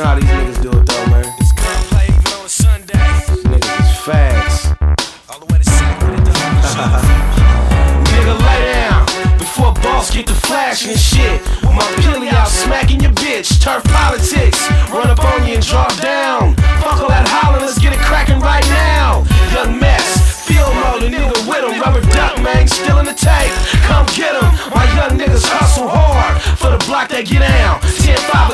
know how these niggas do it though, man. It's gunplay even on Sunday. Niggas is fast. All the way to Nigga, lay down before boss get the flashing shit. With my pilly out smacking your bitch. Turf politics, run up on you and drop down. Fuck all that hollering, let's get it cracking right now. Young mess, feel mode, a nigga with him. Rubber duck, man, still in the tape. Come get him. My young niggas hustle hard for the block they get down. 10 5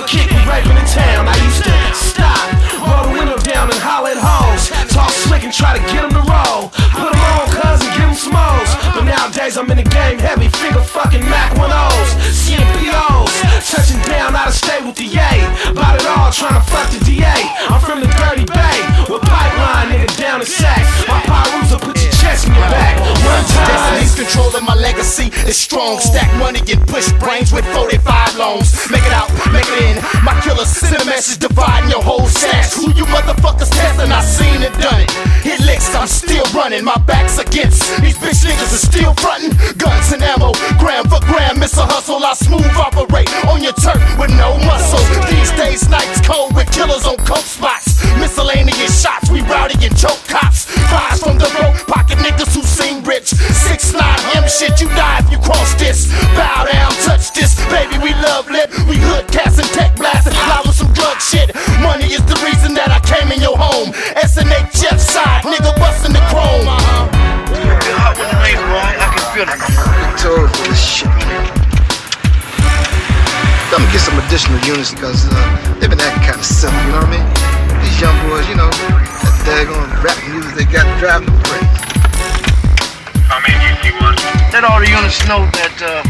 in Sac. My put your chest in your back. One time. Destiny's controlling my legacy is strong. Stack money and push brains with 45 loans. Make it out, make it in. My killer send a message dividing your whole stash. Who you motherfuckers testing? I seen it, done it. Hit licks, I'm still running. My back's against these bitch niggas are still fronting. Guns and ammo, gram for gram. Miss a hustle, I smooth operate on your turf Bow down, touch this, baby. We love lit, we hood cats and tech blasting. Fly with some drug shit. Money is the reason that I came in your home. SNHF side, nigga busting the chrome. Feel hot when the rain, boy. I can feel it. told you this shit, man. I'm gonna get some additional units because uh, they've been acting kind of silly, you know what I mean? These young boys, you know, that daggone rap music they got driving them crazy. How many you see one? Let all the units know that uh,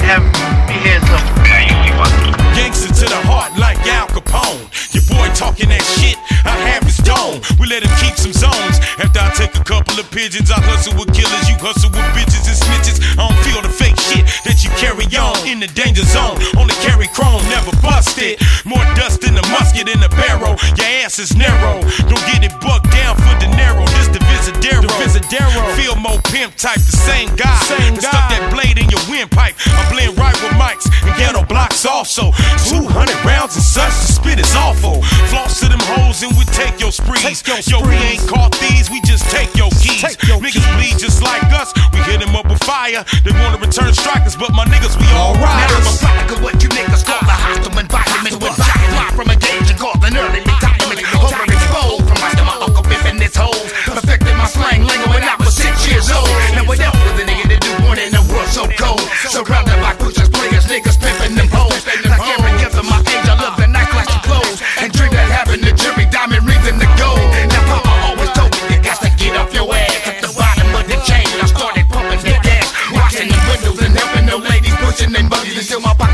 they have be heads up. Yeah, you see one. Gangster to the heart like Al Capone. Your boy talking that shit, I have his dome. We let him keep some zones. After I take a couple of pigeons, I hustle with killers, you hustle with bitches and snitches. I don't feel the fake shit that you carry on in the danger zone. Only carry chrome, never bust it. More dust in the musket in the barrel. Your ass is narrow. Don't get it bugged down for the narrow. This the Visadero. Feel more pimp type, the same guy. Same That Stuck that blade in your windpipe. I blend right with mics and ghetto blocks also. 200 rounds and such, the spit is awful. Floss to them hoes and we take your sprees. Take your Yo, we ain't caught these, we just take your keys. Take your niggas keys. bleed just like us, we hit them up with fire. They wanna return strikers, but my niggas, we all Now I started